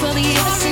for the essence.